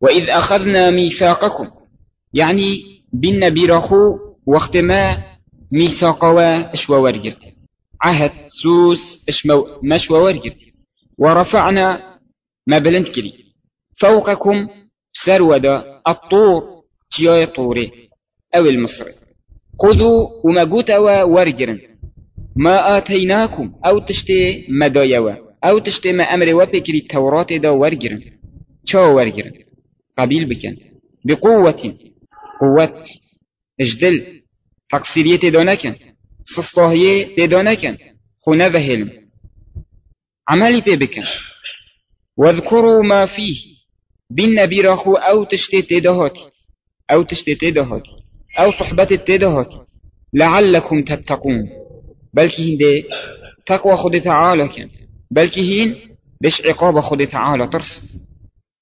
وإذ أخذنا ميثاقكم. يعني بنا بيرخو وقت ما ميثاقوا اشوا ورقرت عهد سوس اشمو مشوا ورقرت ورفعنا ما بلند كري. فوقكم سرودا الطور تياي طوري. أو المصري. خذوا وما قوتوا ورقرن ما آتيناكم أو تشتي مدايوا أو تشتي ما أمر وبكري التوراة دا ورقرن شو ورقرن قبيل بكن. بقوة. قوة. اجدل. تقصيرية تدونكن. سسطاهية تدونكن. خونة وهلم. عملي ببكن واذكروا ما فيه. بالنبي راخو أو تشتي تدهاتي أو تشتي تدهاتي أو صحبة تدهاتي لعلكم تتقون. بلكي هين دي تقوى خد تعالى بلكي هين بش عقاب خد تعالى ترس.